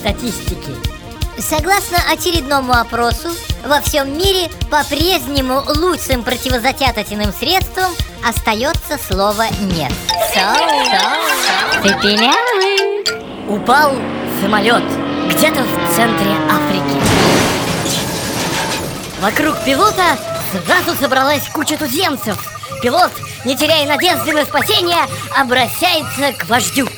статистики. Согласно очередному опросу, во всем мире по-прежнему лучшим противозатятательным средством остается слово «нет». Ты пилявый? Упал самолет где-то в центре Африки. Вокруг пилота сразу собралась куча туземцев. Пилот, не теряя надежды на спасение, обращается к вождю.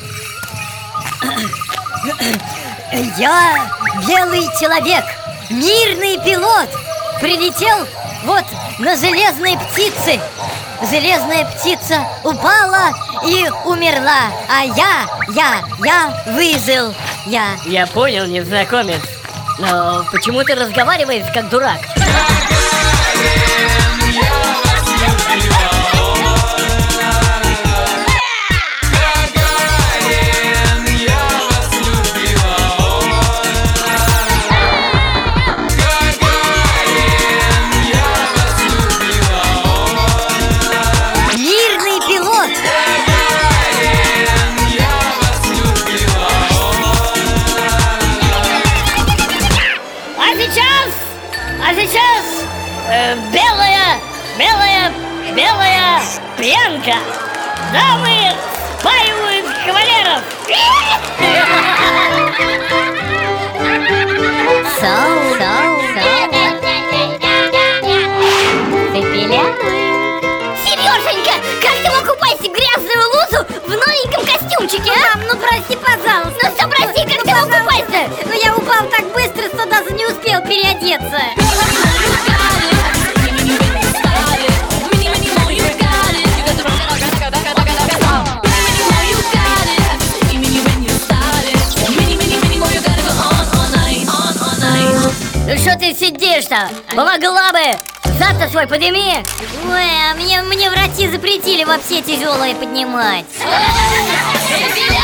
Я белый человек, мирный пилот. Прилетел вот на железной птице. Железная птица упала и умерла. А я, я, я выжил. Я. Я понял, незнакомец. Но почему ты разговариваешь как дурак? Э, белая, белая, белая пьянка. Дамы спаивают кавалеров. Соу, соу, соу пилявый? Сереженька, как ты мог упасть в грязную лузу в новеньком костюмчике, а? Мам, ну прости, пожалуйста Ну что прости, как ты мог упасть-то? Ну я упал так быстро, что даже не успел переодеться что ты сидишь-то? Помогла бы! Зад-то свой подними! Ой, а мне, мне врачи запретили вообще тяжелое поднимать